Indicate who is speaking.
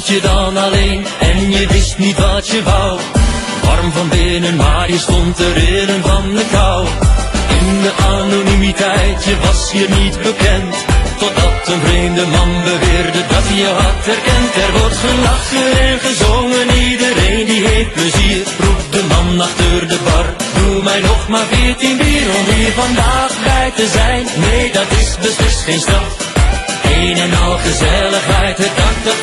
Speaker 1: stond je dan alleen en je wist niet wat je wou. Warm van binnen, maar je stond te rillen van de kou. In de anonimiteit, je was hier niet bekend. Totdat een vreemde man beweerde dat hij je had herkend. Er wordt gelachen en gezongen, iedereen die heeft plezier. Roept de man achter de bar, doe mij nog maar veertien bier om hier vandaag bij te zijn. Nee, dat is beslist geen straf. Een en al gezelligheid, het dak dat.